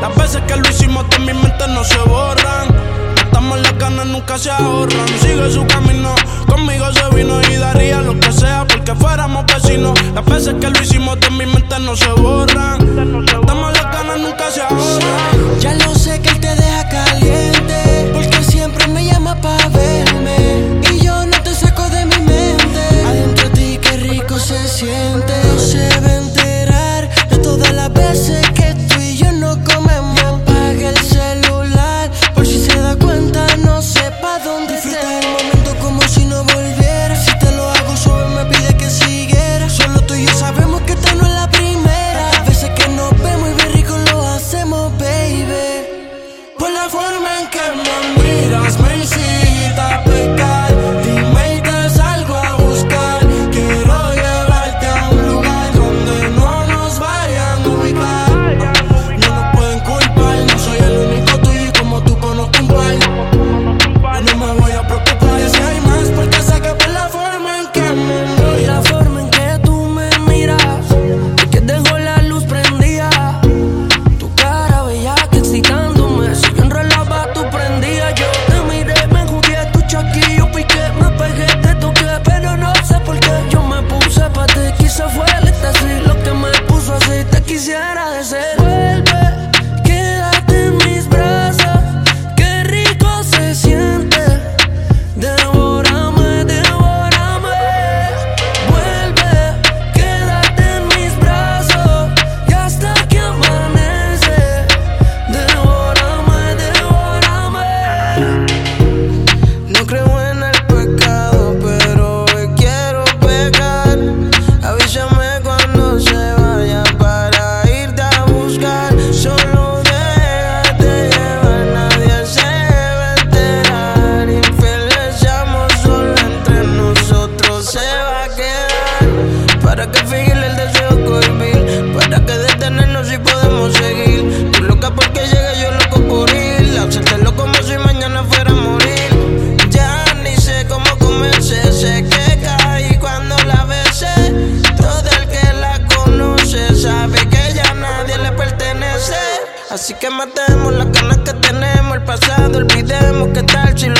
Las veces que lo hicimos de mi mente no se borran. Estas malas ganas nunca se ahorran. Sigue su camino, conmigo se vino y daría lo que sea porque fuéramos vecinos. Las veces que lo hicimos de mi mente no se borran. easier Así que matemos las ganas que tenemos, el pasado, olvidemos que tal si lo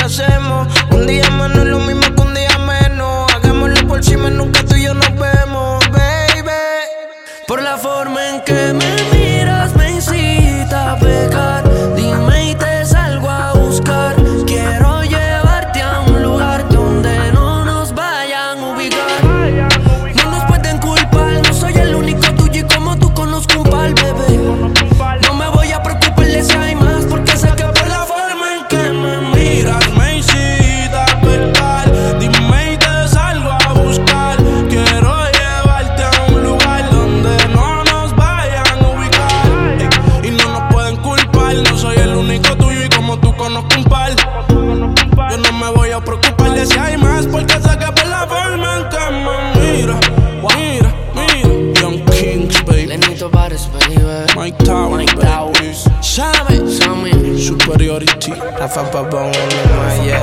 priority. La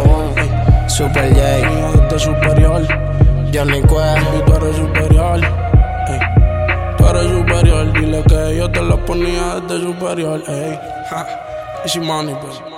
un. Super J. Superior. Johnny Quest. Tú eres superior. Ey. Tú eres superior. Dile que yo te lo ponía desde superior. Ey. Ja. Money, pues.